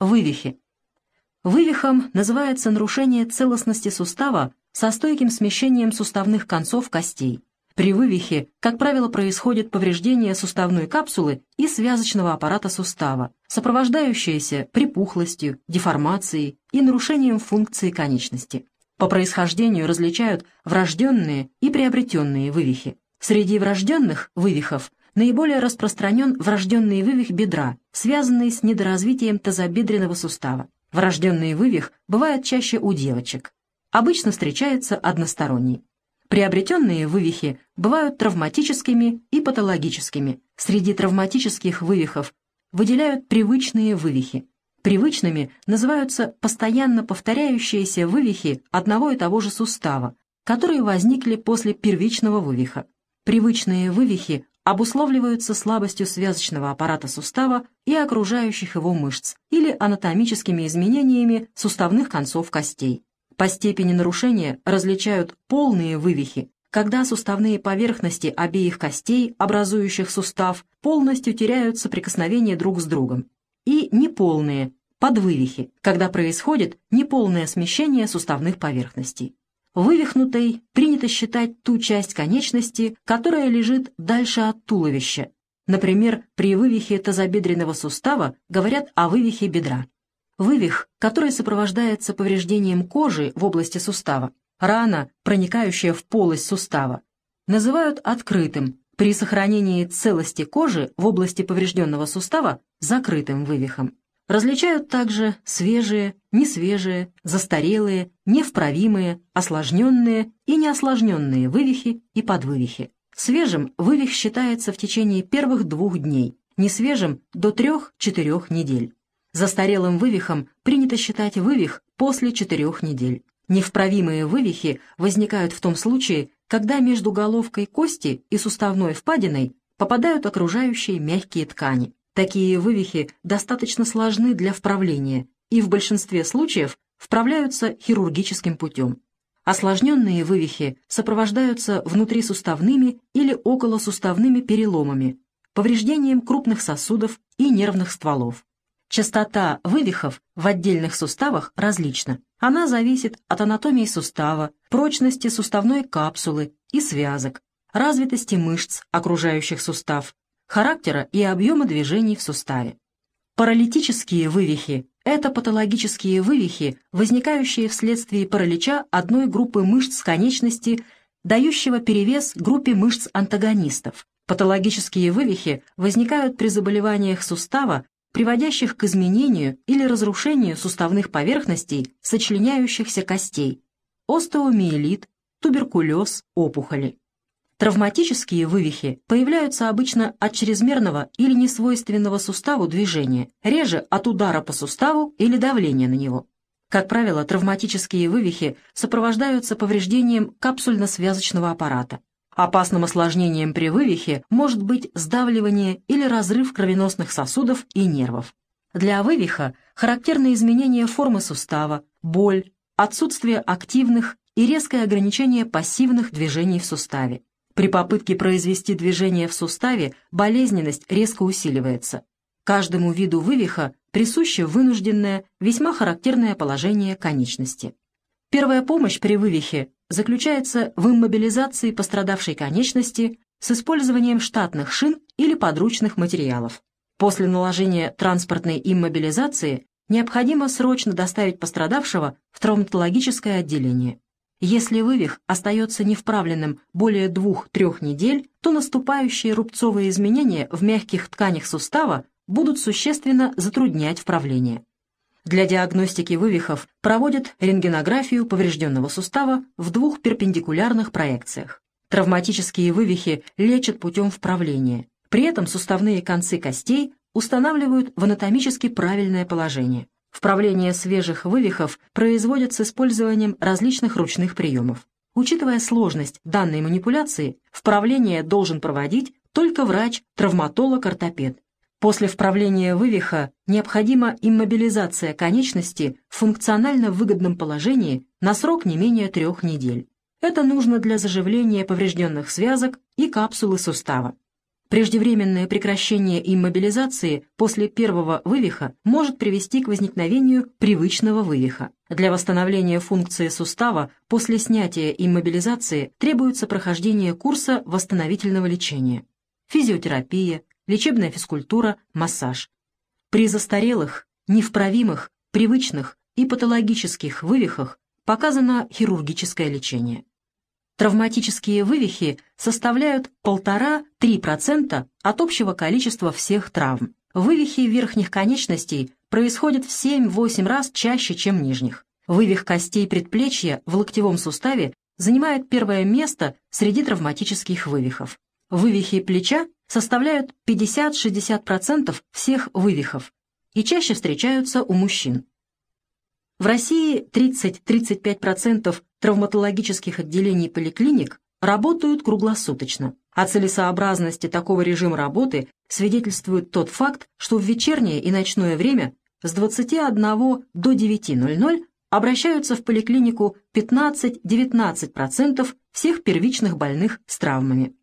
Вывихи. Вывихом называется нарушение целостности сустава со стойким смещением суставных концов костей. При вывихе, как правило, происходит повреждение суставной капсулы и связочного аппарата сустава, сопровождающееся припухлостью, деформацией и нарушением функции конечности. По происхождению различают врожденные и приобретенные вывихи. Среди врожденных вывихов наиболее распространен врожденный вывих бедра, связанный с недоразвитием тазобедренного сустава. Врожденный вывих бывает чаще у девочек. Обычно встречается односторонний. Приобретенные вывихи бывают травматическими и патологическими. Среди травматических вывихов выделяют привычные вывихи. Привычными называются постоянно повторяющиеся вывихи одного и того же сустава, которые возникли после первичного вывиха. Привычные вывихи обусловливаются слабостью связочного аппарата сустава и окружающих его мышц или анатомическими изменениями суставных концов костей. По степени нарушения различают полные вывихи, когда суставные поверхности обеих костей, образующих сустав, полностью теряют соприкосновение друг с другом, и неполные, подвывихи, когда происходит неполное смещение суставных поверхностей. Вывихнутой принято считать ту часть конечности, которая лежит дальше от туловища. Например, при вывихе тазобедренного сустава говорят о вывихе бедра. Вывих, который сопровождается повреждением кожи в области сустава, рана, проникающая в полость сустава, называют открытым, при сохранении целости кожи в области поврежденного сустава закрытым вывихом. Различают также свежие, несвежие, застарелые, невправимые, осложненные и неосложненные вывихи и подвывихи. Свежим вывих считается в течение первых двух дней, несвежим – до 3-4 недель. Застарелым вывихом принято считать вывих после четырех недель. Невправимые вывихи возникают в том случае, когда между головкой кости и суставной впадиной попадают окружающие мягкие ткани. Такие вывихи достаточно сложны для вправления и в большинстве случаев вправляются хирургическим путем. Осложненные вывихи сопровождаются внутрисуставными или околосуставными переломами, повреждением крупных сосудов и нервных стволов. Частота вывихов в отдельных суставах различна. Она зависит от анатомии сустава, прочности суставной капсулы и связок, развитости мышц, окружающих сустав, характера и объема движений в суставе. Паралитические вывихи – это патологические вывихи, возникающие вследствие паралича одной группы мышц конечности, дающего перевес группе мышц-антагонистов. Патологические вывихи возникают при заболеваниях сустава приводящих к изменению или разрушению суставных поверхностей сочленяющихся костей, остеомиелит, туберкулез, опухоли. Травматические вывихи появляются обычно от чрезмерного или несвойственного суставу движения, реже от удара по суставу или давления на него. Как правило, травматические вывихи сопровождаются повреждением капсульно-связочного аппарата. Опасным осложнением при вывихе может быть сдавливание или разрыв кровеносных сосудов и нервов. Для вывиха характерны изменения формы сустава, боль, отсутствие активных и резкое ограничение пассивных движений в суставе. При попытке произвести движение в суставе болезненность резко усиливается. Каждому виду вывиха присуще вынужденное, весьма характерное положение конечности. Первая помощь при вывихе заключается в иммобилизации пострадавшей конечности с использованием штатных шин или подручных материалов. После наложения транспортной иммобилизации необходимо срочно доставить пострадавшего в травматологическое отделение. Если вывих остается невправленным более двух-трех недель, то наступающие рубцовые изменения в мягких тканях сустава будут существенно затруднять вправление. Для диагностики вывихов проводят рентгенографию поврежденного сустава в двух перпендикулярных проекциях. Травматические вывихи лечат путем вправления. При этом суставные концы костей устанавливают в анатомически правильное положение. Вправление свежих вывихов производят с использованием различных ручных приемов. Учитывая сложность данной манипуляции, вправление должен проводить только врач-травматолог-ортопед, После вправления вывиха необходима иммобилизация конечности в функционально выгодном положении на срок не менее трех недель. Это нужно для заживления поврежденных связок и капсулы сустава. Преждевременное прекращение иммобилизации после первого вывиха может привести к возникновению привычного вывиха. Для восстановления функции сустава после снятия иммобилизации требуется прохождение курса восстановительного лечения. Физиотерапия, лечебная физкультура, массаж. При застарелых, невправимых, привычных и патологических вывихах показано хирургическое лечение. Травматические вывихи составляют 1,5-3% от общего количества всех травм. Вывихи верхних конечностей происходят в 7-8 раз чаще, чем нижних. Вывих костей предплечья в локтевом суставе занимает первое место среди травматических вывихов. Вывихи плеча составляют 50-60% всех вывихов и чаще встречаются у мужчин. В России 30-35% травматологических отделений поликлиник работают круглосуточно. О целесообразности такого режима работы свидетельствует тот факт, что в вечернее и ночное время с 21 до 9.00 обращаются в поликлинику 15-19% всех первичных больных с травмами.